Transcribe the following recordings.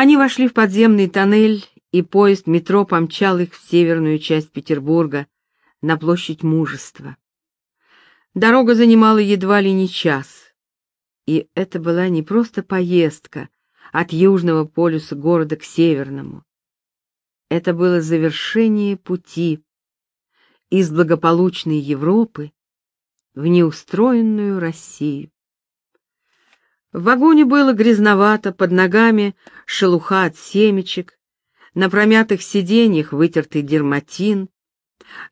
Они вошли в подземный тоннель, и поезд метро помчал их в северную часть Петербурга, на площадь Мужества. Дорога занимала едва ли не час, и это была не просто поездка от южного полюса города к северному. Это было завершение пути из благополучной Европы в неустроенную Россию. В вагоне было грязновато, под ногами шелуха от семечек, на промятых сиденьях вытертый дерматин.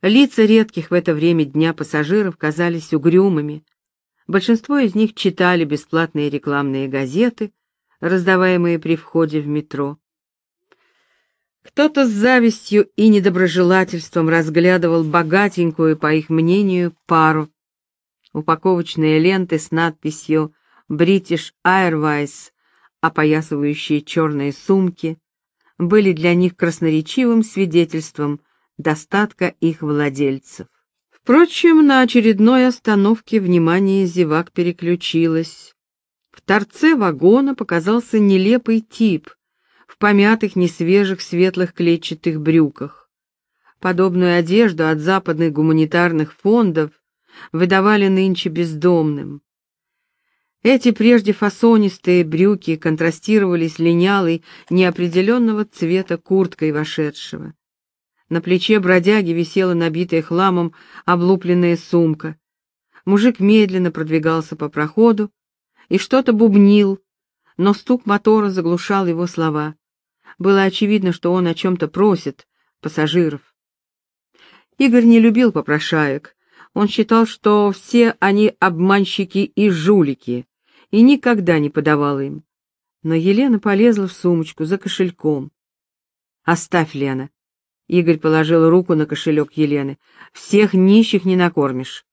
Лица редких в это время дня пассажиров казались угрюмыми. Большинство из них читали бесплатные рекламные газеты, раздаваемые при входе в метро. Кто-то с завистью и недоброжелательством разглядывал богатенькую, по их мнению, пару. Упаковочные ленты с надписью British Airways, опоясывающие черные сумки, были для них красноречивым свидетельством достатка их владельцев. Впрочем, на очередной остановке внимание зевак переключилось. В торце вагона показался нелепый тип в помятых, несвежих, светлых клетчатых брюках. Подобную одежду от западных гуманитарных фондов выдавали нынче бездомным. Эти прежде фасонистые брюки контрастировали с линялой, неопределенного цвета курткой вошедшего. На плече бродяги висела набитая хламом облупленная сумка. Мужик медленно продвигался по проходу и что-то бубнил, но стук мотора заглушал его слова. Было очевидно, что он о чем-то просит пассажиров. Игорь не любил попрошаек. Он считал, что все они обманщики и жулики, и никогда не подавала им. Но Елена полезла в сумочку за кошельком. «Оставь, Лена». Игорь положил руку на кошелек Елены. «Всех нищих не накормишь».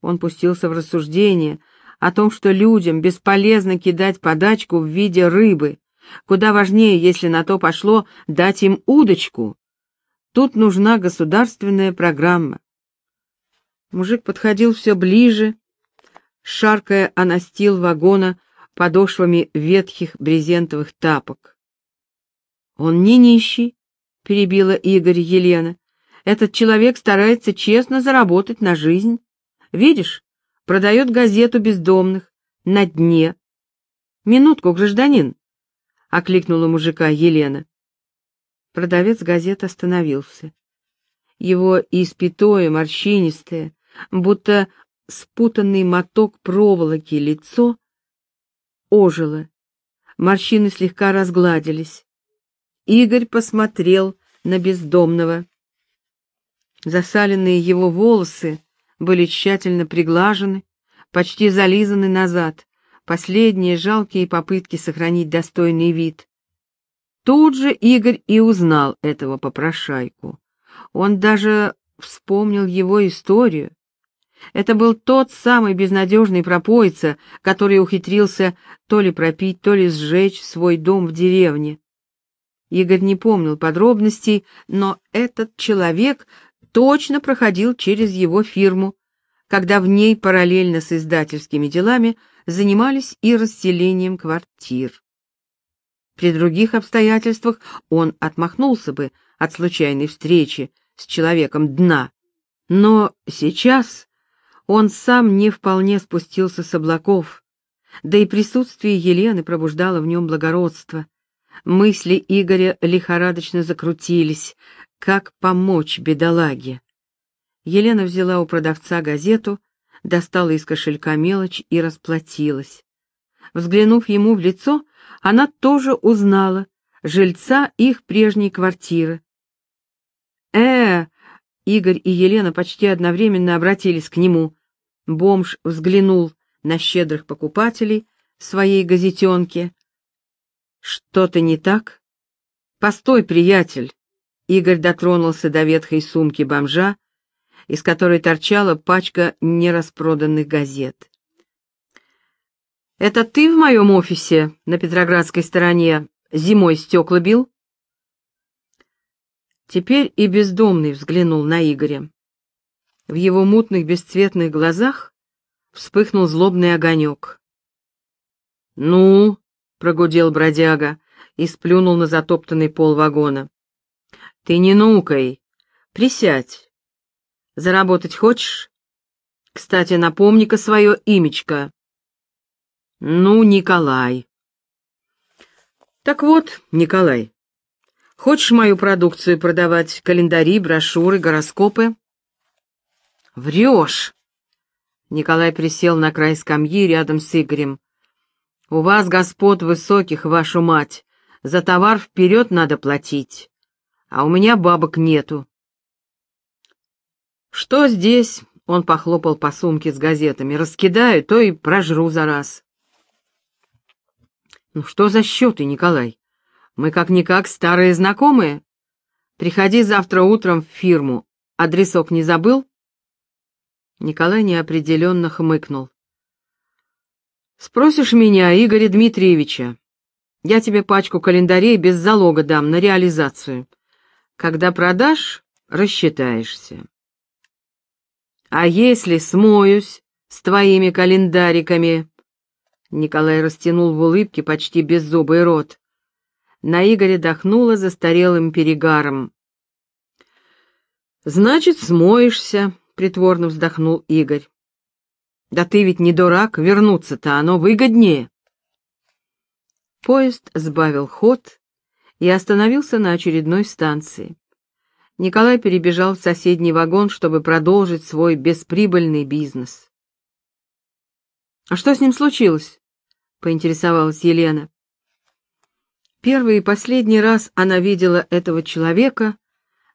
Он пустился в рассуждение о том, что людям бесполезно кидать подачку в виде рыбы. Куда важнее, если на то пошло, дать им удочку. Тут нужна государственная программа. Мужик подходил все ближе, шаркая о настил вагона подошвами ветхих брезентовых тапок. «Он не нищий», — перебила Игорь Елена. «Этот человек старается честно заработать на жизнь. Видишь, продает газету бездомных на дне». «Минутку, гражданин», — окликнула мужика Елена. Продавец газет остановился. Его испятое, морщинистое, будто спутанный моток проволоки лицо ожило. Морщины слегка разгладились. Игорь посмотрел на бездомного. Засаленные его волосы были тщательно приглажены, почти зализаны назад, последние жалкие попытки сохранить достойный вид. Тут же Игорь и узнал этого попрошайку. Он даже вспомнил его историю, это был тот самый безнадежный пропойца, который ухитрился то ли пропить, то ли сжечь свой дом в деревне. Игорь не помнил подробностей, но этот человек точно проходил через его фирму, когда в ней параллельно с издательскими делами занимались и расселением квартир. При других обстоятельствах он отмахнулся бы от случайной встречи с человеком дна, но сейчас он сам не вполне спустился с облаков, да и присутствие Елены пробуждало в нем благородство. Мысли Игоря лихорадочно закрутились, как помочь бедолаге. Елена взяла у продавца газету, достала из кошелька мелочь и расплатилась. Взглянув ему в лицо, она тоже узнала жильца их прежней квартиры. «Э, Игорь и Елена почти одновременно обратились к нему. Бомж взглянул на щедрых покупателей своей газетенки. «Что-то не так?» «Постой, приятель!» Игорь дотронулся до ветхой сумки бомжа, из которой торчала пачка нераспроданных газет. «Это ты в моем офисе на Петроградской стороне зимой стекла бил?» Теперь и бездомный взглянул на Игоря. В его мутных бесцветных глазах вспыхнул злобный огонек. «Ну?» — прогудел бродяга, и сплюнул на затоптанный пол вагона. «Ты не нукай, присядь. Заработать хочешь? Кстати, напомни-ка свое имечко». «Ну, Николай». «Так вот, Николай, хочешь мою продукцию продавать, календари, брошюры, гороскопы?» «Врешь!» Николай присел на край скамьи рядом с Игорем. «У вас, господ высоких, вашу мать, за товар вперед надо платить, а у меня бабок нету». «Что здесь?» — он похлопал по сумке с газетами. «Раскидаю, то и прожру за раз». «Ну что за счеты, Николай? Мы как-никак старые знакомые. Приходи завтра утром в фирму. Адресок не забыл?» Николай неопределенно хмыкнул. «Спросишь меня, Игоря Дмитриевича, я тебе пачку календарей без залога дам на реализацию. Когда продашь, рассчитаешься. А если смоюсь с твоими календариками?» Николай растянул в улыбке почти беззубый рот. На Игоря дохнуло застарелым перегаром. «Значит, смоешься», — притворно вздохнул Игорь. «Да ты ведь не дурак, вернуться-то оно выгоднее». Поезд сбавил ход и остановился на очередной станции. Николай перебежал в соседний вагон, чтобы продолжить свой бесприбыльный бизнес. «А что с ним случилось?» — поинтересовалась Елена. Первый и последний раз она видела этого человека,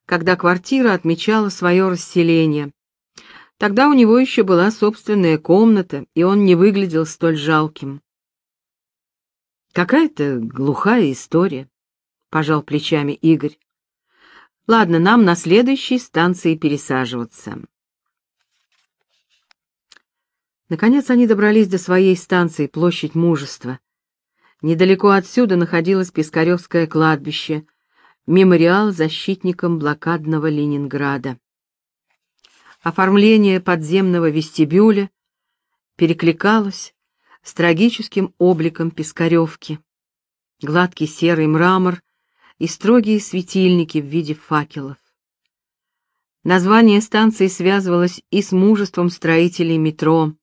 когда квартира отмечала свое расселение. Тогда у него еще была собственная комната, и он не выглядел столь жалким. «Какая-то глухая история», — пожал плечами Игорь. «Ладно, нам на следующей станции пересаживаться». Наконец они добрались до своей станции, площадь Мужества. Недалеко отсюда находилось Пискаревское кладбище, мемориал защитникам блокадного Ленинграда оформление подземного вестибюля перекликалось с трагическим обликом Пискаревки. Гладкий серый мрамор и строгие светильники в виде факелов. Название станции связывалось и с мужеством строителей метро.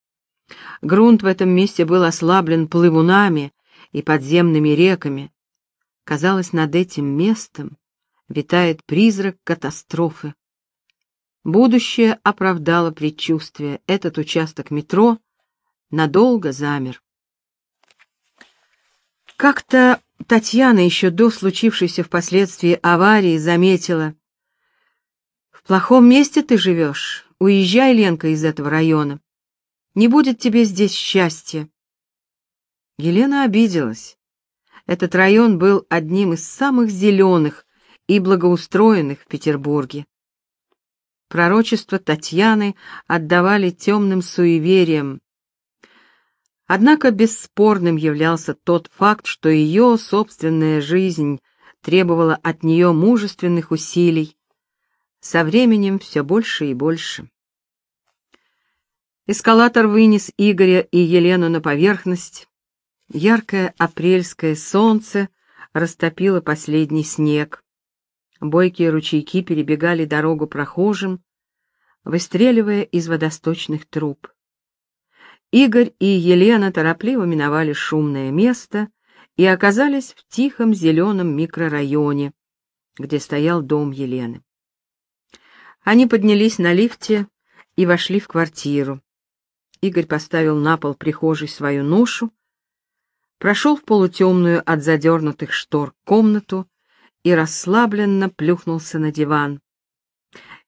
Грунт в этом месте был ослаблен плывунами и подземными реками. Казалось, над этим местом витает призрак катастрофы. Будущее оправдало предчувствие. Этот участок метро надолго замер. Как-то Татьяна еще до случившейся впоследствии аварии заметила. «В плохом месте ты живешь. Уезжай, Ленка, из этого района. Не будет тебе здесь счастья». Елена обиделась. Этот район был одним из самых зеленых и благоустроенных в Петербурге. Пророчества Татьяны отдавали темным суевериям. Однако бесспорным являлся тот факт, что ее собственная жизнь требовала от нее мужественных усилий, со временем все больше и больше. Эскалатор вынес Игоря и Елену на поверхность. Яркое апрельское солнце растопило последний снег. Бойкие ручейки перебегали дорогу прохожим, выстреливая из водосточных труб. Игорь и Елена торопливо миновали шумное место и оказались в тихом зеленом микрорайоне, где стоял дом Елены. Они поднялись на лифте и вошли в квартиру. Игорь поставил на пол прихожей свою ношу, прошел в полутемную от задернутых штор комнату и расслабленно плюхнулся на диван.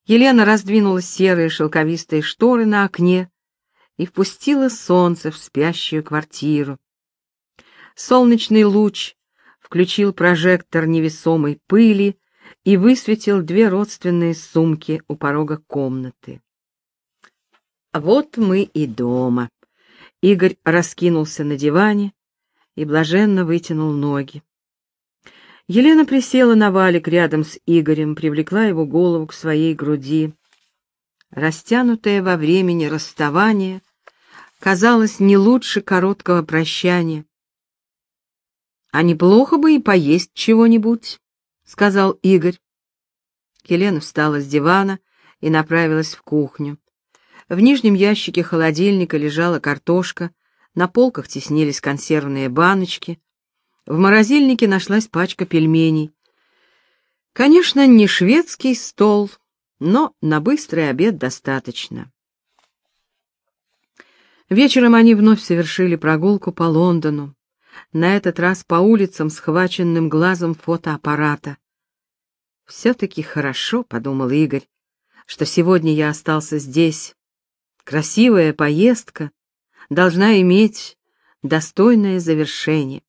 Елена раздвинула серые шелковистые шторы на окне и впустила солнце в спящую квартиру. Солнечный луч включил прожектор невесомой пыли и высветил две родственные сумки у порога комнаты. Вот мы и дома. Игорь раскинулся на диване и блаженно вытянул ноги. Елена присела на валик рядом с Игорем, привлекла его голову к своей груди. Растянутое во времени расставание казалось не лучше короткого прощания. А неплохо бы и поесть чего-нибудь, сказал Игорь. Елена встала с дивана и направилась в кухню. В нижнем ящике холодильника лежала картошка, на полках теснились консервные баночки. В морозильнике нашлась пачка пельменей. Конечно, не шведский стол, но на быстрый обед достаточно. Вечером они вновь совершили прогулку по Лондону, на этот раз по улицам, схваченным глазом фотоаппарата. «Все-таки хорошо», — подумал Игорь, — «что сегодня я остался здесь. Красивая поездка должна иметь достойное завершение».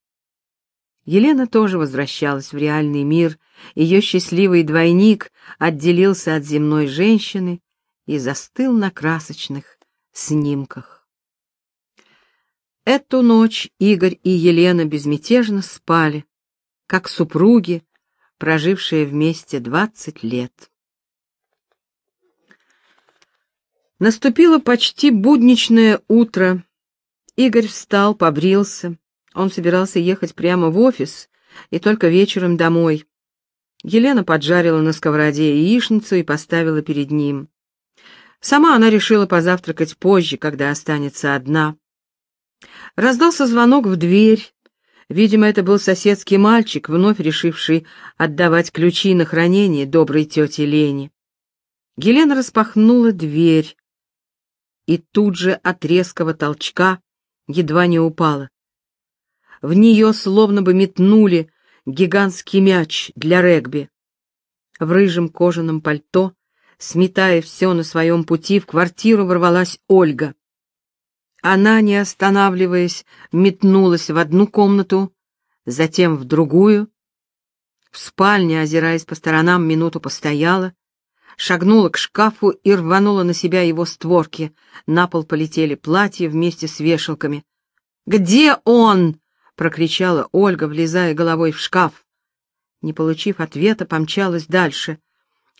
Елена тоже возвращалась в реальный мир, ее счастливый двойник отделился от земной женщины и застыл на красочных снимках. Эту ночь Игорь и Елена безмятежно спали, как супруги, прожившие вместе двадцать лет. Наступило почти будничное утро. Игорь встал, побрился. Он собирался ехать прямо в офис и только вечером домой. Елена поджарила на сковороде яичницу и поставила перед ним. Сама она решила позавтракать позже, когда останется одна. Раздался звонок в дверь. Видимо, это был соседский мальчик, вновь решивший отдавать ключи на хранение доброй тете Лене. Елена распахнула дверь и тут же от резкого толчка едва не упала. В нее словно бы метнули гигантский мяч для регби. В рыжем кожаном пальто, сметая все на своем пути, в квартиру ворвалась Ольга. Она, не останавливаясь, метнулась в одну комнату, затем в другую. В спальне, озираясь по сторонам, минуту постояла, шагнула к шкафу и рванула на себя его створки. На пол полетели платья вместе с вешалками. «Где он?» — прокричала Ольга, влезая головой в шкаф. Не получив ответа, помчалась дальше.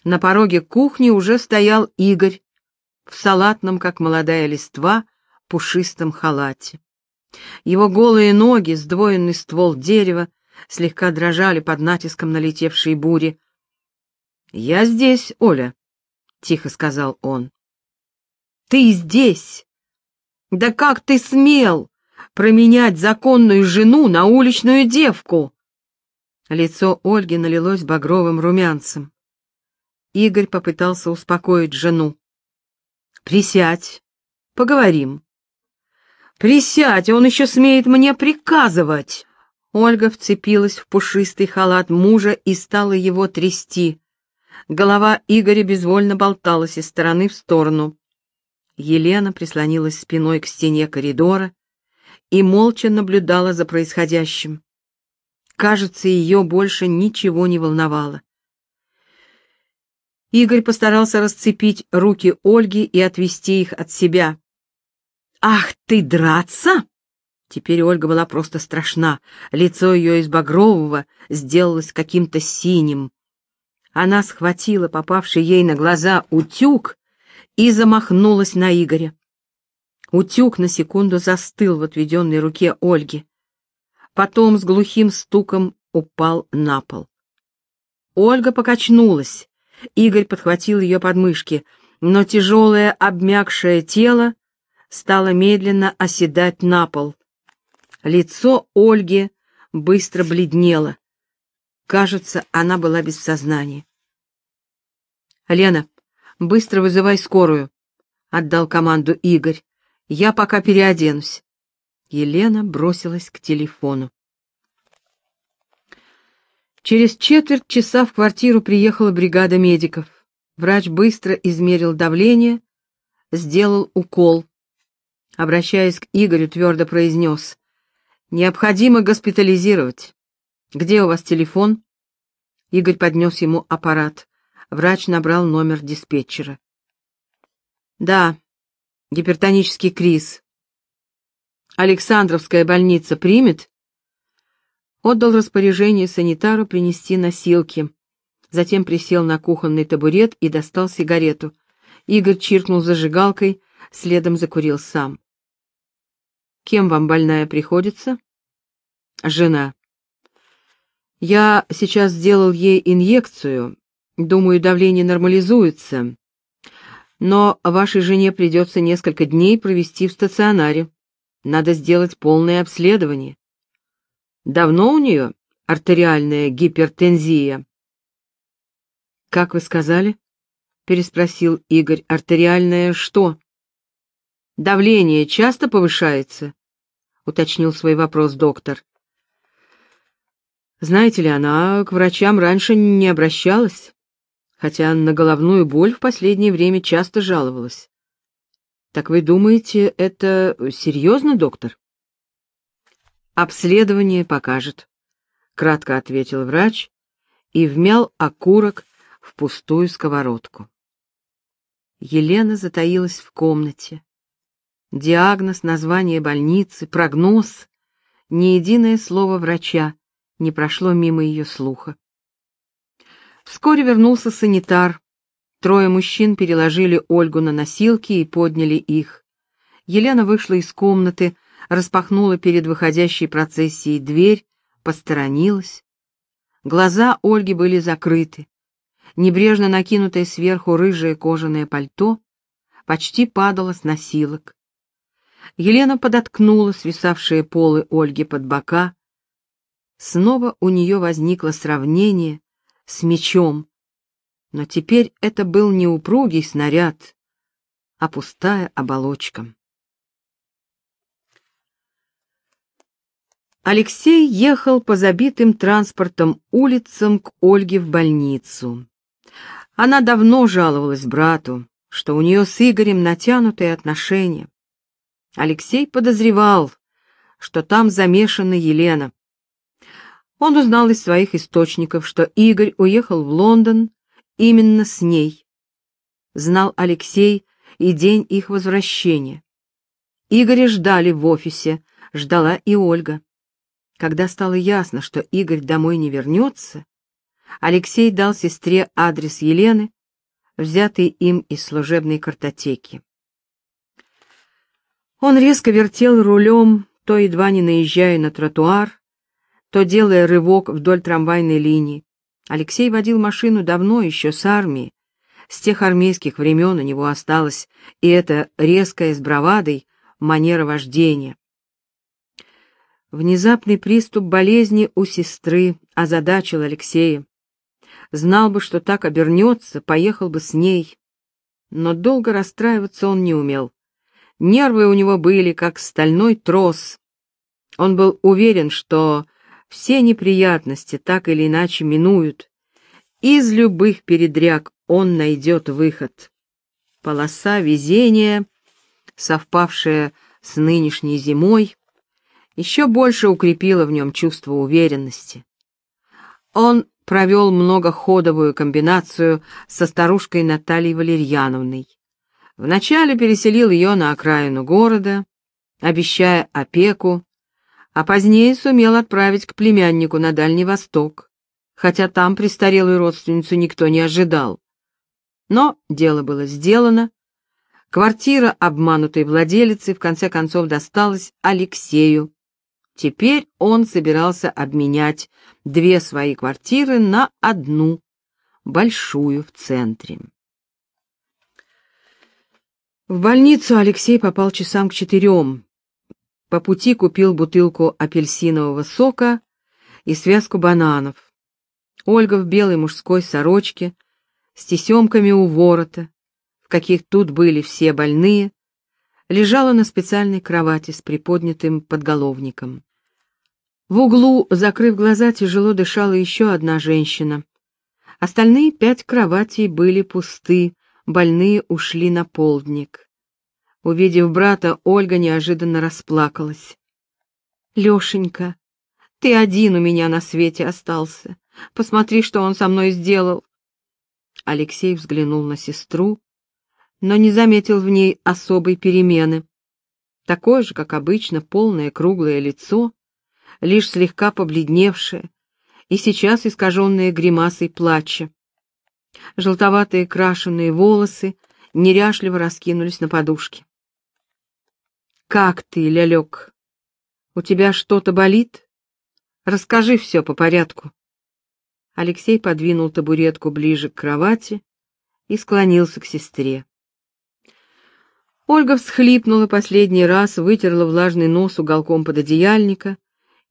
На пороге кухни уже стоял Игорь в салатном, как молодая листва, пушистом халате. Его голые ноги, сдвоенный ствол дерева, слегка дрожали под натиском налетевшей бури. «Я здесь, Оля», — тихо сказал он. «Ты здесь? Да как ты смел променять законную жену на уличную девку?» Лицо Ольги налилось багровым румянцем. Игорь попытался успокоить жену. «Присядь, поговорим». «Присядь, он еще смеет мне приказывать!» Ольга вцепилась в пушистый халат мужа и стала его трясти. Голова Игоря безвольно болталась из стороны в сторону. Елена прислонилась спиной к стене коридора и молча наблюдала за происходящим. Кажется, ее больше ничего не волновало. Игорь постарался расцепить руки Ольги и отвести их от себя. «Ах ты, драться!» Теперь Ольга была просто страшна. Лицо ее из багрового сделалось каким-то синим. Она схватила попавший ей на глаза утюг и замахнулась на Игоря. Утюг на секунду застыл в отведенной руке Ольги. Потом с глухим стуком упал на пол. Ольга покачнулась. Игорь подхватил ее подмышки, но тяжелое обмякшее тело стала медленно оседать на пол. Лицо Ольги быстро бледнело. Кажется, она была без сознания. «Лена, быстро вызывай скорую», — отдал команду Игорь. «Я пока переоденусь». Елена бросилась к телефону. Через четверть часа в квартиру приехала бригада медиков. Врач быстро измерил давление, сделал укол обращаясь к Игорю, твердо произнес. «Необходимо госпитализировать. Где у вас телефон?» Игорь поднес ему аппарат. Врач набрал номер диспетчера. «Да, гипертонический криз. Александровская больница примет?» Отдал распоряжение санитару принести носилки. Затем присел на кухонный табурет и достал сигарету. Игорь чиркнул зажигалкой, следом закурил сам. Кем вам больная приходится? Жена. Я сейчас сделал ей инъекцию. Думаю, давление нормализуется. Но вашей жене придется несколько дней провести в стационаре. Надо сделать полное обследование. Давно у нее артериальная гипертензия? Как вы сказали? Переспросил Игорь. Артериальное что? Давление часто повышается? Уточнил свой вопрос доктор. Знаете ли, она к врачам раньше не обращалась, хотя на головную боль в последнее время часто жаловалась. Так вы думаете, это серьезно, доктор? Обследование покажет, кратко ответил врач и вмял окурок в пустую сковородку. Елена затаилась в комнате. Диагноз, название больницы, прогноз, ни единое слово врача не прошло мимо ее слуха. Вскоре вернулся санитар. Трое мужчин переложили Ольгу на носилки и подняли их. Елена вышла из комнаты, распахнула перед выходящей процессией дверь, посторонилась. Глаза Ольги были закрыты. Небрежно накинутое сверху рыжее кожаное пальто почти падало с носилок. Елена подоткнула свисавшие полы Ольги под бока, Снова у нее возникло сравнение с мечом, но теперь это был не упругий снаряд, а пустая оболочка. Алексей ехал по забитым транспортом улицам к Ольге в больницу. Она давно жаловалась брату, что у нее с Игорем натянутые отношения. Алексей подозревал, что там замешана Елена. Он узнал из своих источников, что Игорь уехал в Лондон именно с ней. Знал Алексей и день их возвращения. Игоря ждали в офисе, ждала и Ольга. Когда стало ясно, что Игорь домой не вернется, Алексей дал сестре адрес Елены, взятый им из служебной картотеки. Он резко вертел рулем, то едва не наезжая на тротуар, то делая рывок вдоль трамвайной линии. Алексей водил машину давно, еще с армии. С тех армейских времен у него осталась и эта резкая с бравадой манера вождения. Внезапный приступ болезни у сестры озадачил Алексея. Знал бы, что так обернется, поехал бы с ней. Но долго расстраиваться он не умел. Нервы у него были, как стальной трос. Он был уверен, что все неприятности так или иначе минуют. Из любых передряг он найдет выход. Полоса везения, совпавшая с нынешней зимой, еще больше укрепила в нем чувство уверенности. Он провел многоходовую комбинацию со старушкой Натальей Валерьяновной. Вначале переселил ее на окраину города, обещая опеку, а позднее сумел отправить к племяннику на Дальний Восток, хотя там престарелую родственницу никто не ожидал. Но дело было сделано. Квартира обманутой владелицы в конце концов досталась Алексею. Теперь он собирался обменять две свои квартиры на одну, большую в центре. В больницу Алексей попал часам к четырем, по пути купил бутылку апельсинового сока и связку бананов. Ольга в белой мужской сорочке, с тесемками у ворота, в каких тут были все больные, лежала на специальной кровати с приподнятым подголовником. В углу, закрыв глаза, тяжело дышала еще одна женщина. Остальные пять кроватей были пусты, больные ушли на полдник. Увидев брата, Ольга неожиданно расплакалась. «Лешенька, ты один у меня на свете остался. Посмотри, что он со мной сделал». Алексей взглянул на сестру, но не заметил в ней особой перемены. Такое же, как обычно, полное круглое лицо, лишь слегка побледневшее и сейчас искаженное гримасой плача. Желтоватые крашеные волосы неряшливо раскинулись на подушке. «Как ты, лялек? У тебя что-то болит? Расскажи все по порядку», Алексей подвинул табуретку ближе к кровати и склонился к сестре. Ольга всхлипнула последний раз, вытерла влажный нос уголком пододеяльника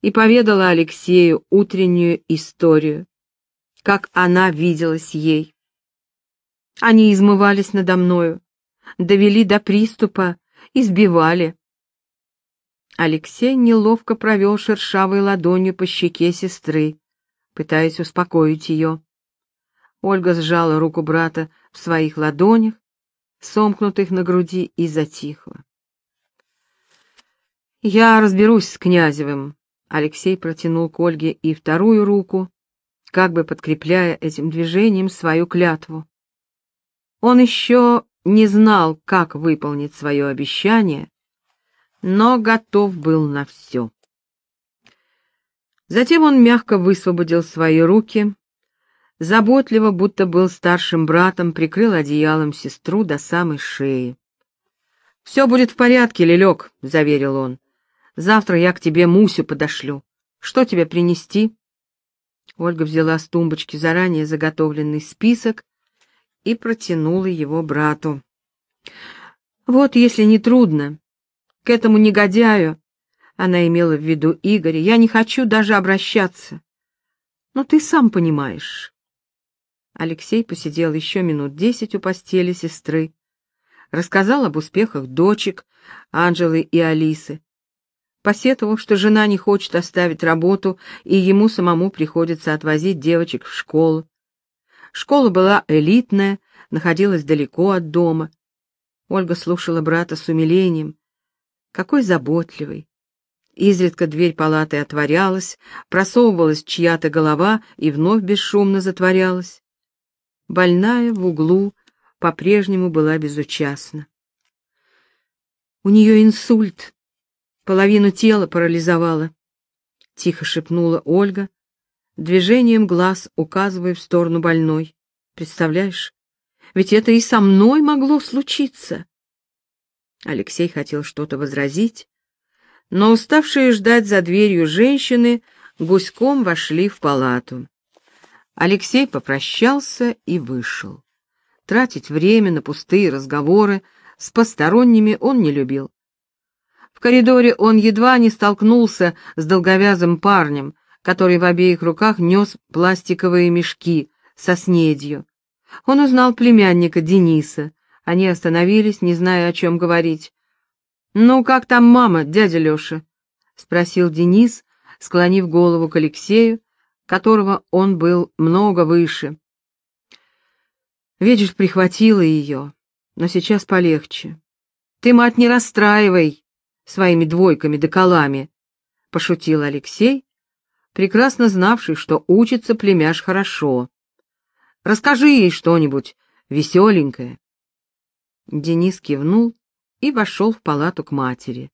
и поведала Алексею утреннюю историю, как она виделась ей. Они измывались надо мною, довели до приступа, избивали. Алексей неловко провел шершавой ладонью по щеке сестры, пытаясь успокоить ее. Ольга сжала руку брата в своих ладонях, сомкнутых на груди, и затихла. «Я разберусь с Князевым», — Алексей протянул к Ольге и вторую руку, как бы подкрепляя этим движением свою клятву. Он еще не знал, как выполнить свое обещание, но готов был на все. Затем он мягко высвободил свои руки, заботливо, будто был старшим братом, прикрыл одеялом сестру до самой шеи. «Все будет в порядке, Лелек», — заверил он. «Завтра я к тебе Мусю подошлю. Что тебе принести?» Ольга взяла с тумбочки заранее заготовленный список и протянула его брату. «Вот, если не трудно, к этому негодяю, она имела в виду Игоря, я не хочу даже обращаться. Но ты сам понимаешь». Алексей посидел еще минут десять у постели сестры, рассказал об успехах дочек Анжелы и Алисы, посетовал, что жена не хочет оставить работу, и ему самому приходится отвозить девочек в школу. Школа была элитная, находилась далеко от дома. Ольга слушала брата с умилением. Какой заботливый. Изредка дверь палаты отворялась, просовывалась чья-то голова и вновь бесшумно затворялась. Больная в углу по-прежнему была безучастна. «У нее инсульт, половину тела парализовало», — тихо шепнула Ольга, движением глаз указывая в сторону больной. Представляешь, ведь это и со мной могло случиться. Алексей хотел что-то возразить, но уставшие ждать за дверью женщины гуськом вошли в палату. Алексей попрощался и вышел. Тратить время на пустые разговоры с посторонними он не любил. В коридоре он едва не столкнулся с долговязым парнем, который в обеих руках нес пластиковые мешки со снедью. Он узнал племянника Дениса. Они остановились, не зная, о чем говорить. «Ну, как там мама, дядя Леша?» — спросил Денис, склонив голову к Алексею, которого он был много выше. Видишь, прихватила ее, но сейчас полегче. Ты, мать, не расстраивай своими двойками да колами, — пошутил Алексей, прекрасно знавший, что учится племяш хорошо. Расскажи ей что-нибудь веселенькое. Денис кивнул и вошел в палату к матери.